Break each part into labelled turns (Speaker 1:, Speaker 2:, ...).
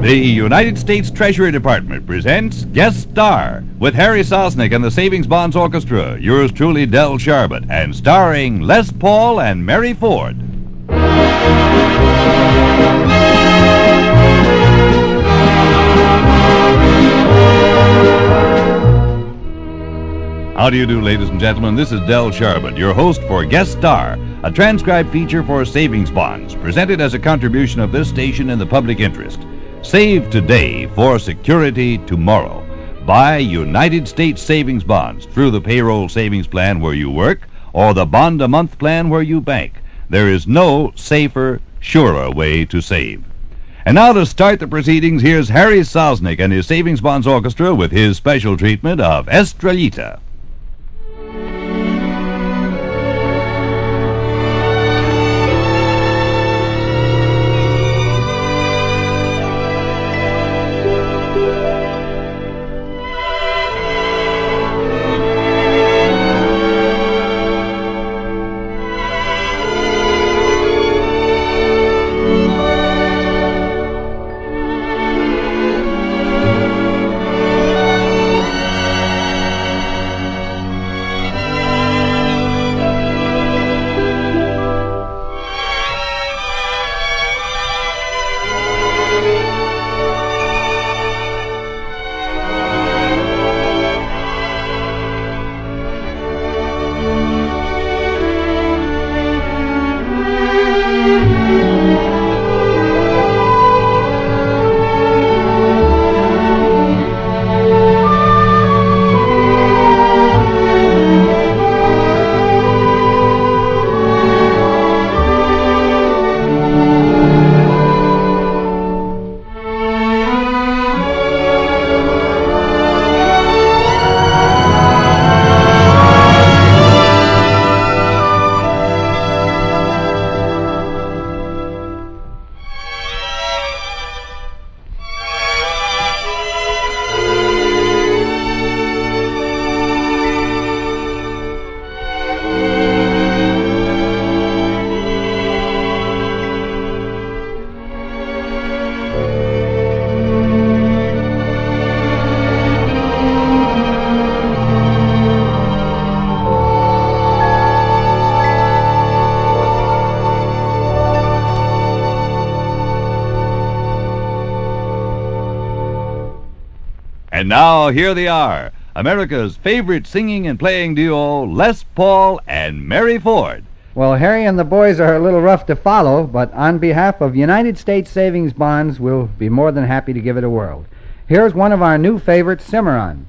Speaker 1: The United States Treasury Department presents Guest Star with Harry Sosnik and the Savings Bonds Orchestra, yours truly, Del Sharbutt, and starring Les Paul and Mary Ford. How do you do, ladies and gentlemen? This is Del Sharbutt, your host for Guest Star, a transcribed feature for savings bonds, presented as a contribution of this station in the public interest. Save today for security tomorrow. Buy United States savings bonds through the payroll savings plan where you work or the bond a month plan where you bank. There is no safer, surer way to save. And now to start the proceedings, here's Harry Sosnik and his Savings Bonds Orchestra with his special treatment of Estrellita. Now here they are, America's favorite singing and playing duo, Les Paul and Mary Ford.
Speaker 2: Well, Harry and the boys are a little rough to follow, but on behalf of United States Savings Bonds, we'll be more than happy to give it a whirl. Here's one of our new favorites, Cimarron.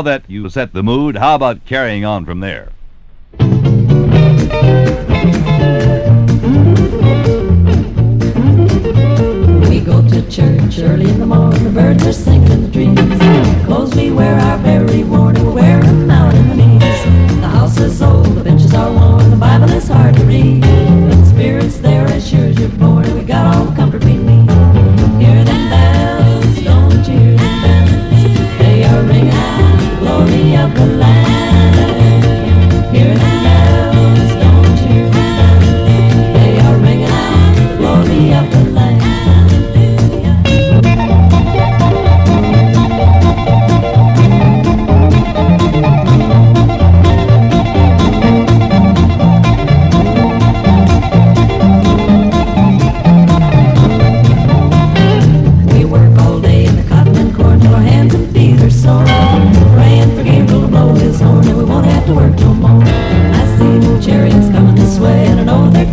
Speaker 1: Now that you set the mood, how about carrying on from there?
Speaker 3: Know they're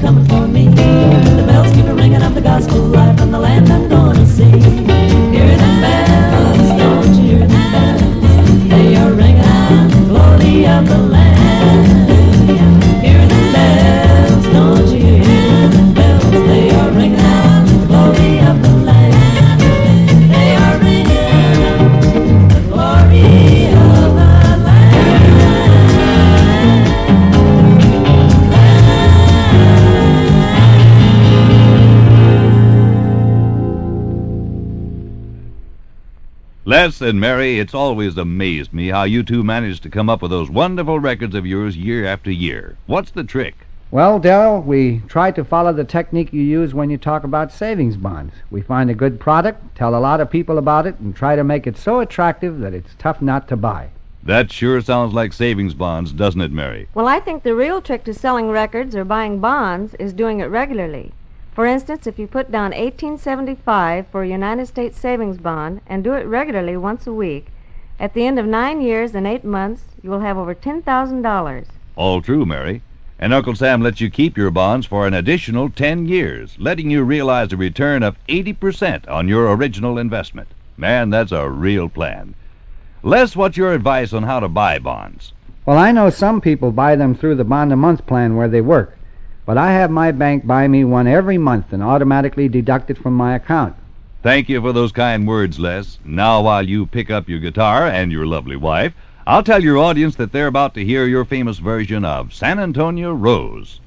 Speaker 1: Les and Mary, it's always amazed me how you two manage to come up with those wonderful records of yours year after year. What's the trick?
Speaker 2: Well, Del, we try to follow the technique you use when you talk about savings bonds. We find a good product, tell a lot of people about it, and try to make it so attractive that it's tough not to buy.
Speaker 1: That sure sounds like savings bonds, doesn't it, Mary?
Speaker 4: Well, I think the real trick to selling records or buying bonds is doing it regularly. For instance, if you put down 1875 for a United States savings bond and do it regularly once a week, at the end of nine years and eight months, you will have over $10,000.
Speaker 1: All true, Mary. And Uncle Sam lets you keep your bonds for an additional 10 years, letting you realize a return of 80% on your original investment. Man, that's a real plan. Les, what's your advice on how to buy bonds?
Speaker 2: Well, I know some people buy them through the bond a month plan where they work, but I have my bank buy me one every month and automatically deduct it from my account.
Speaker 1: Thank you for those kind words, Les. Now, while you pick up your guitar and your lovely wife, I'll tell your audience that they're about to hear your famous version of San Antonio Rose.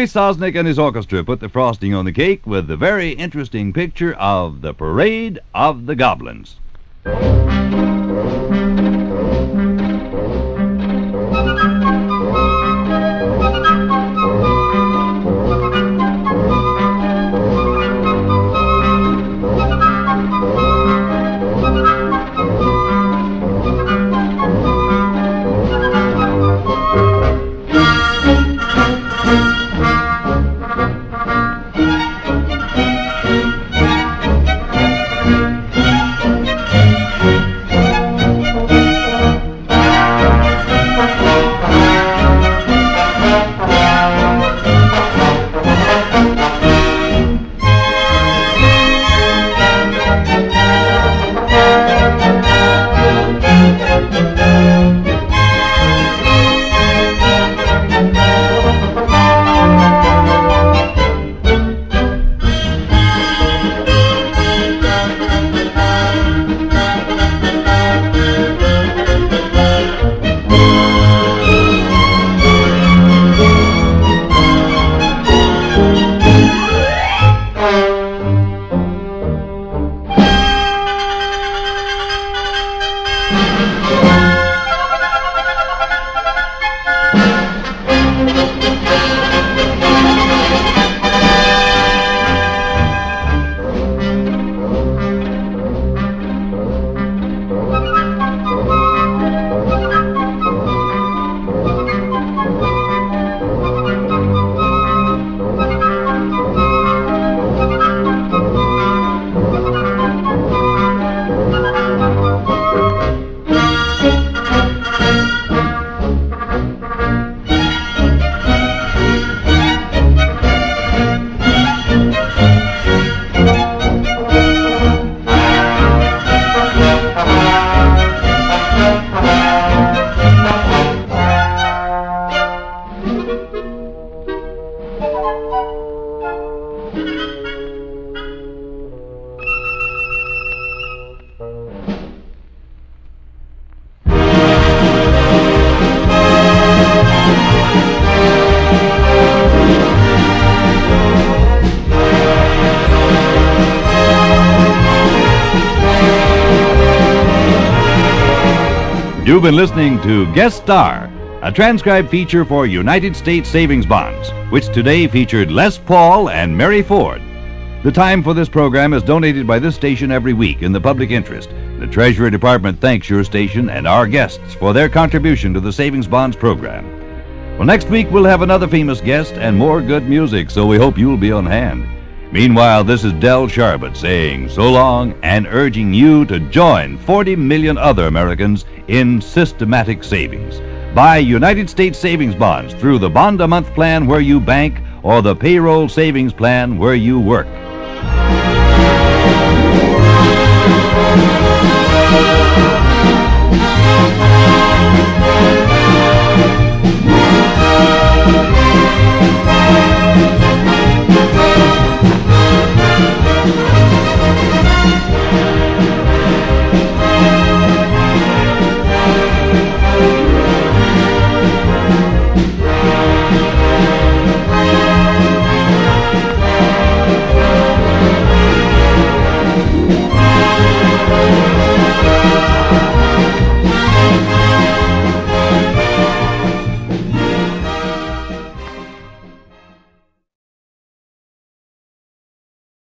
Speaker 1: Harry Sosnik and his orchestra put the frosting on the cake with the very interesting picture of the Parade of the Goblins. You've been listening to Guest Star, a transcribed feature for United States Savings Bonds, which today featured Les Paul and Mary Ford. The time for this program is donated by this station every week in the public interest. The Treasury Department thanks your station and our guests for their contribution to the Savings Bonds program. Well, next week we'll have another famous guest and more good music, so we hope you'll be on hand. Meanwhile, this is Del Sharbutt saying so long and urging you to join 40 million other Americans in systematic savings. Buy United States savings bonds through the bond a month plan where you bank or the payroll savings plan where you work.